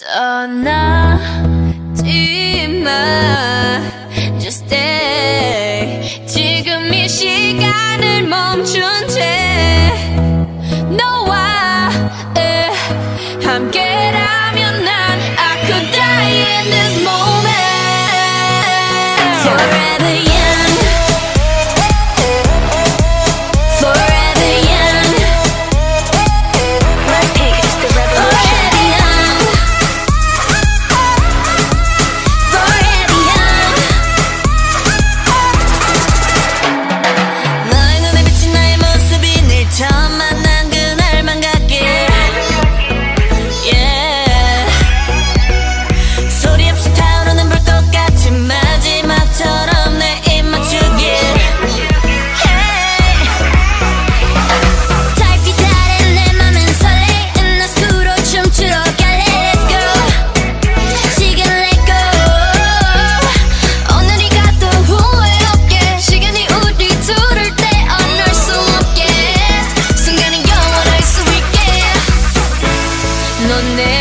떠나지마 Just stay. 지금 이 시간을 멈춘 채 너와 함께라면 난 I could die in this moment. Forever 넌내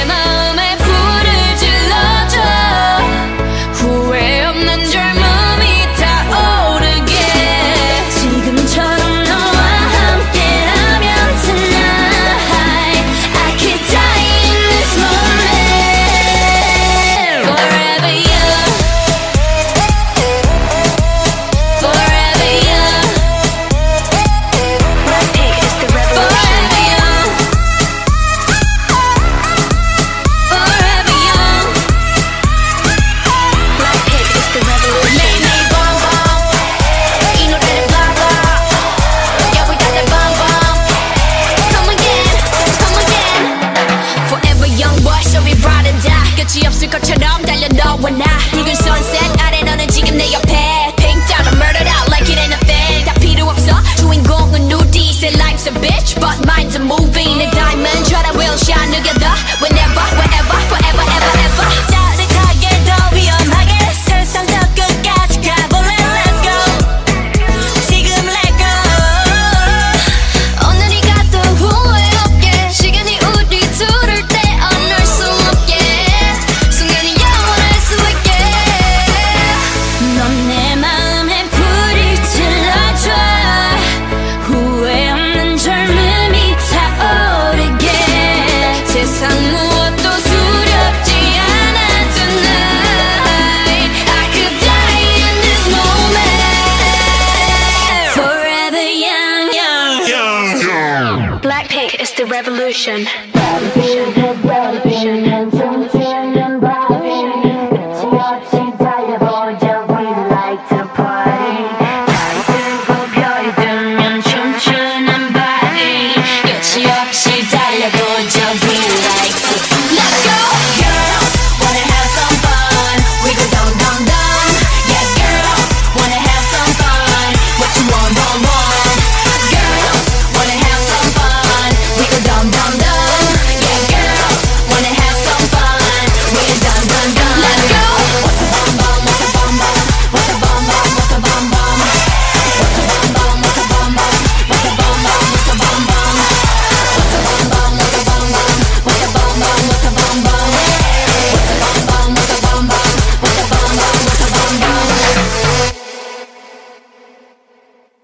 달릴 것처럼 달려너 원나. 붉은 sunset 아래 너는 지금 내 옆에. Pink down I'm murdered out like it ain't a thing. 다 필요 없어. 주인공은 누디 Say life's a bitch but mine's a movie 내 diamond try to will shine together. Whenever is the revolution. revolution. revolution.